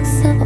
looks up